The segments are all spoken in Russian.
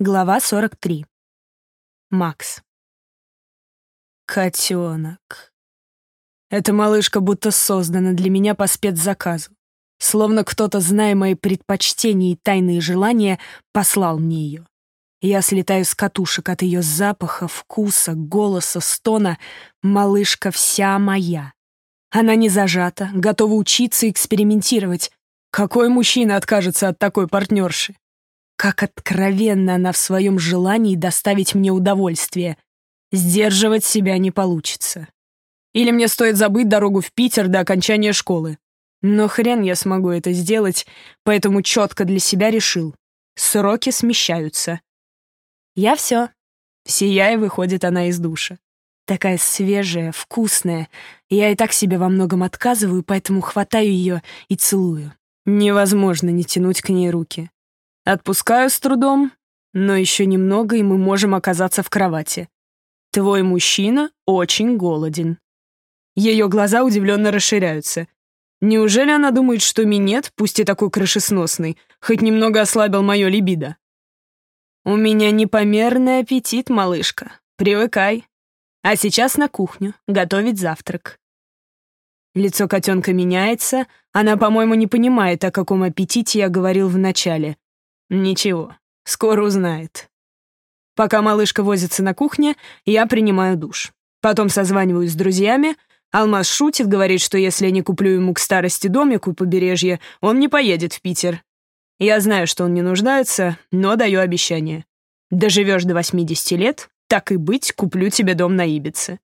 Глава 43. Макс. Котенок. Эта малышка будто создана для меня по спецзаказу. Словно кто-то, зная мои предпочтения и тайные желания, послал мне ее. Я слетаю с катушек от ее запаха, вкуса, голоса, стона. Малышка вся моя. Она не зажата, готова учиться и экспериментировать. Какой мужчина откажется от такой партнерши? Как откровенно она в своем желании доставить мне удовольствие. Сдерживать себя не получится. Или мне стоит забыть дорогу в Питер до окончания школы. Но хрен я смогу это сделать, поэтому четко для себя решил. Сроки смещаются. Я все. Сияя выходит она из душа. Такая свежая, вкусная. Я и так себе во многом отказываю, поэтому хватаю ее и целую. Невозможно не тянуть к ней руки. Отпускаю с трудом, но еще немного, и мы можем оказаться в кровати. Твой мужчина очень голоден. Ее глаза удивленно расширяются. Неужели она думает, что минет, пусть и такой крышесносный, хоть немного ослабил мое либидо? У меня непомерный аппетит, малышка. Привыкай. А сейчас на кухню, готовить завтрак. Лицо котенка меняется, она, по-моему, не понимает, о каком аппетите я говорил в начале. Ничего, скоро узнает. Пока малышка возится на кухне, я принимаю душ. Потом созваниваюсь с друзьями. Алмаз шутит, говорит, что если я не куплю ему к старости домик у побережья, он не поедет в Питер. Я знаю, что он не нуждается, но даю обещание. Доживешь до 80 лет, так и быть, куплю тебе дом на Ибице.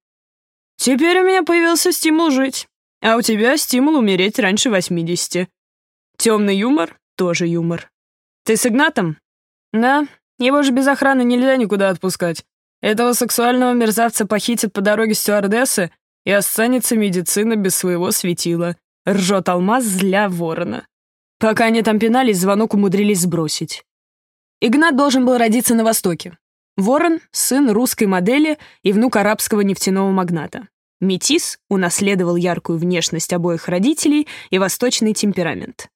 Теперь у меня появился стимул жить, а у тебя стимул умереть раньше 80. Темный юмор — тоже юмор. «Ты с Игнатом?» «Да. Его же без охраны нельзя никуда отпускать. Этого сексуального мерзавца похитят по дороге стюардессы, и останется медицина без своего светила», — ржет алмаз зля ворона. Пока они там пинались, звонок умудрились сбросить. Игнат должен был родиться на Востоке. Ворон — сын русской модели и внук арабского нефтяного магната. Метис унаследовал яркую внешность обоих родителей и восточный темперамент.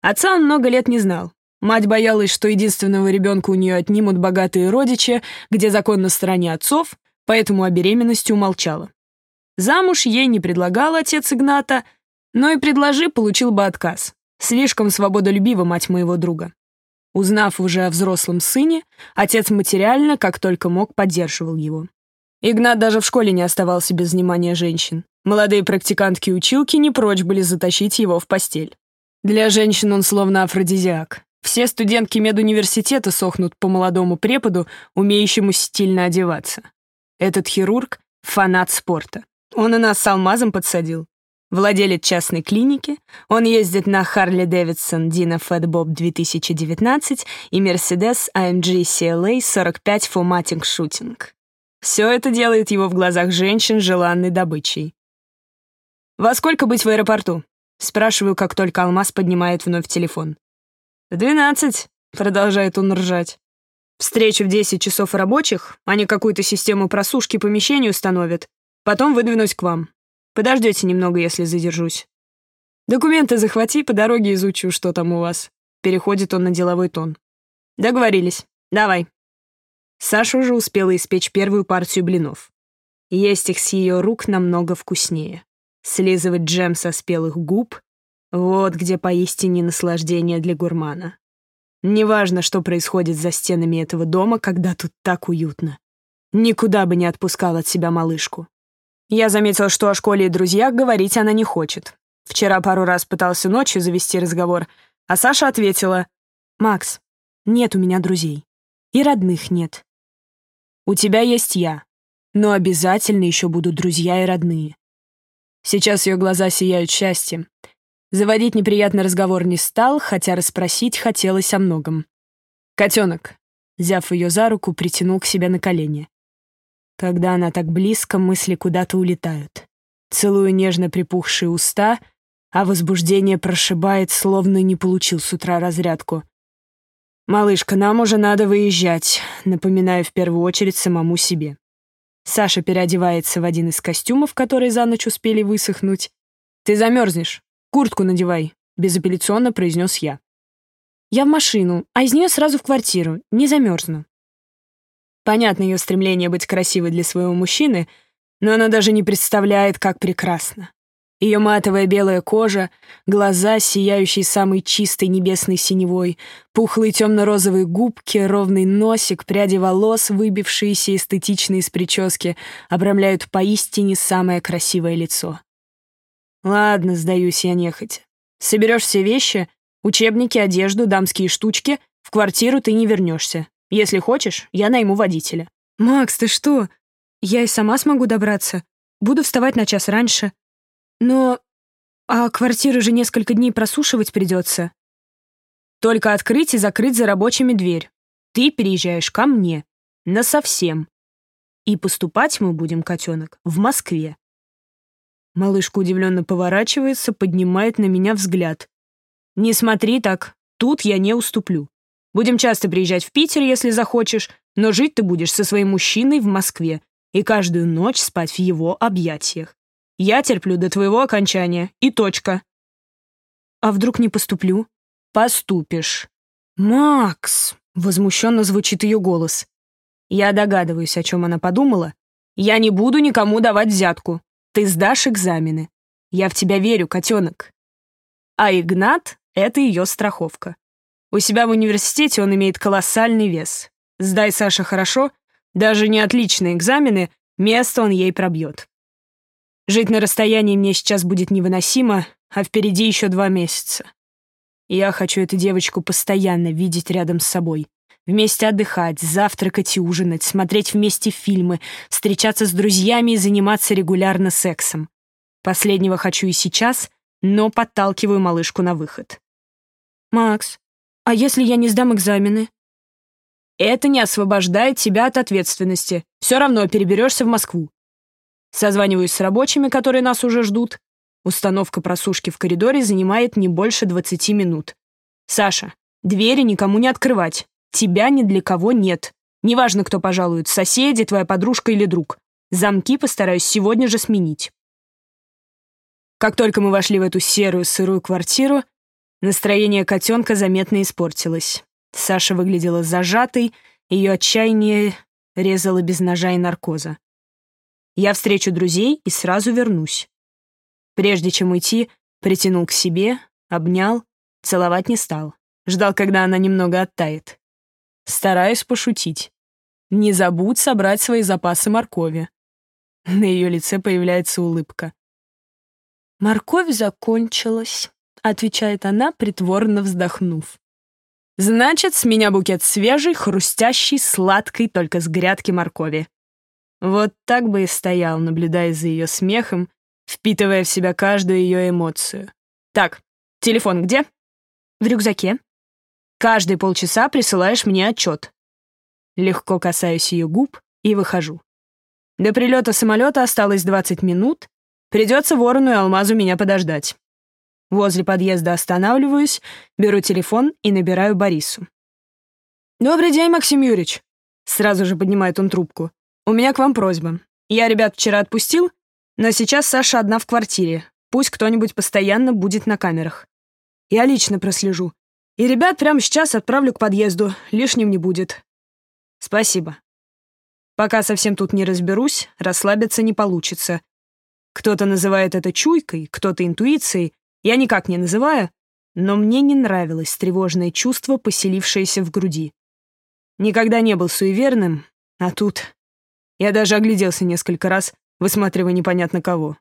Отца он много лет не знал, Мать боялась, что единственного ребенка у нее отнимут богатые родичи, где закон на стороне отцов, поэтому о беременности умолчала. Замуж ей не предлагал отец Игната, но и предложи, получил бы отказ. Слишком свободолюбива мать моего друга. Узнав уже о взрослом сыне, отец материально, как только мог, поддерживал его. Игнат даже в школе не оставался без внимания женщин. Молодые практикантки и училки не прочь были затащить его в постель. Для женщин он словно афродизиак. Все студентки медуниверситета сохнут по молодому преподу, умеющему стильно одеваться. Этот хирург — фанат спорта. Он и нас с алмазом подсадил. Владелец частной клиники, он ездит на Харли Дэвидсон Дина Фэтбоб 2019 и Mercedes AMG CLA 45 Fomatic Shooting. Все это делает его в глазах женщин желанной добычей. «Во сколько быть в аэропорту?» Спрашиваю, как только Алмаз поднимает вновь телефон. «В двенадцать», — продолжает он ржать. «Встречу в десять часов рабочих, они какую-то систему просушки помещений установят. Потом выдвинусь к вам. Подождете немного, если задержусь. Документы захвати, по дороге изучу, что там у вас». Переходит он на деловой тон. «Договорились. Давай». Саша уже успела испечь первую партию блинов. Есть их с ее рук намного вкуснее. Слизывать джем со спелых губ, вот где поистине наслаждение для гурмана. Неважно, что происходит за стенами этого дома, когда тут так уютно. Никуда бы не отпускал от себя малышку. Я заметил, что о школе и друзьях говорить она не хочет. Вчера пару раз пытался ночью завести разговор, а Саша ответила, «Макс, нет у меня друзей. И родных нет. У тебя есть я, но обязательно еще будут друзья и родные». Сейчас ее глаза сияют счастьем. Заводить неприятный разговор не стал, хотя расспросить хотелось о многом. «Котенок», взяв ее за руку, притянул к себе на колени. Когда она так близко, мысли куда-то улетают. Целую нежно припухшие уста, а возбуждение прошибает, словно не получил с утра разрядку. «Малышка, нам уже надо выезжать», напоминаю в первую очередь самому себе. Саша переодевается в один из костюмов, которые за ночь успели высохнуть. «Ты замерзнешь. «Куртку надевай», — безапелляционно произнес я. «Я в машину, а из нее сразу в квартиру, не замерзну». Понятно ее стремление быть красивой для своего мужчины, но она даже не представляет, как прекрасно. Ее матовая белая кожа, глаза, сияющие самой чистой небесной синевой, пухлые темно-розовые губки, ровный носик, пряди волос, выбившиеся эстетично из прически, обрамляют поистине самое красивое лицо. Ладно, сдаюсь я нехотя. Соберешь все вещи, учебники, одежду, дамские штучки, в квартиру ты не вернешься. Если хочешь, я найму водителя. «Макс, ты что? Я и сама смогу добраться. Буду вставать на час раньше. Но... А квартиру же несколько дней просушивать придется. Только открыть и закрыть за рабочими дверь. Ты переезжаешь ко мне. Насовсем. И поступать мы будем, котенок, в Москве. Малышка удивленно поворачивается, поднимает на меня взгляд. «Не смотри так, тут я не уступлю. Будем часто приезжать в Питер, если захочешь, но жить ты будешь со своим мужчиной в Москве и каждую ночь спать в его объятиях. Я терплю до твоего окончания. И точка. А вдруг не поступлю? Поступишь. Макс! Возмущенно звучит ее голос. Я догадываюсь, о чем она подумала. Я не буду никому давать взятку. Ты сдашь экзамены. Я в тебя верю, котенок. А Игнат — это ее страховка. У себя в университете он имеет колоссальный вес. Сдай Саша хорошо, даже не отличные экзамены, место он ей пробьет. Жить на расстоянии мне сейчас будет невыносимо, а впереди еще два месяца. Я хочу эту девочку постоянно видеть рядом с собой. Вместе отдыхать, завтракать и ужинать, смотреть вместе фильмы, встречаться с друзьями и заниматься регулярно сексом. Последнего хочу и сейчас, но подталкиваю малышку на выход. «Макс, а если я не сдам экзамены?» «Это не освобождает тебя от ответственности. Все равно переберешься в Москву. Созваниваюсь с рабочими, которые нас уже ждут. Установка просушки в коридоре занимает не больше 20 минут. Саша, двери никому не открывать. Тебя ни для кого нет. Неважно, кто пожалует, соседи, твоя подружка или друг. Замки постараюсь сегодня же сменить. Как только мы вошли в эту серую сырую квартиру, настроение котенка заметно испортилось. Саша выглядела зажатой, ее отчаяние резало без ножа и наркоза. Я встречу друзей и сразу вернусь. Прежде чем уйти, притянул к себе, обнял, целовать не стал. Ждал, когда она немного оттает. Стараюсь пошутить. Не забудь собрать свои запасы моркови. На ее лице появляется улыбка. «Морковь закончилась», — отвечает она, притворно вздохнув. «Значит, с меня букет свежей, хрустящей, сладкой, только с грядки моркови. Вот так бы и стоял, наблюдая за ее смехом, впитывая в себя каждую ее эмоцию. «Так, телефон где?» «В рюкзаке». «Каждые полчаса присылаешь мне отчет». Легко касаюсь ее губ и выхожу. До прилета самолета осталось 20 минут. Придется ворону и алмазу меня подождать. Возле подъезда останавливаюсь, беру телефон и набираю Борису. «Добрый день, Максим Юрьевич!» Сразу же поднимает он трубку. «У меня к вам просьба. Я ребят вчера отпустил, но сейчас Саша одна в квартире. Пусть кто-нибудь постоянно будет на камерах. Я лично прослежу. И ребят прямо сейчас отправлю к подъезду, лишним не будет. Спасибо. Пока совсем тут не разберусь, расслабиться не получится. Кто-то называет это чуйкой, кто-то интуицией. Я никак не называю, но мне не нравилось тревожное чувство, поселившееся в груди. Никогда не был суеверным, а тут я даже огляделся несколько раз, высматривая непонятно кого.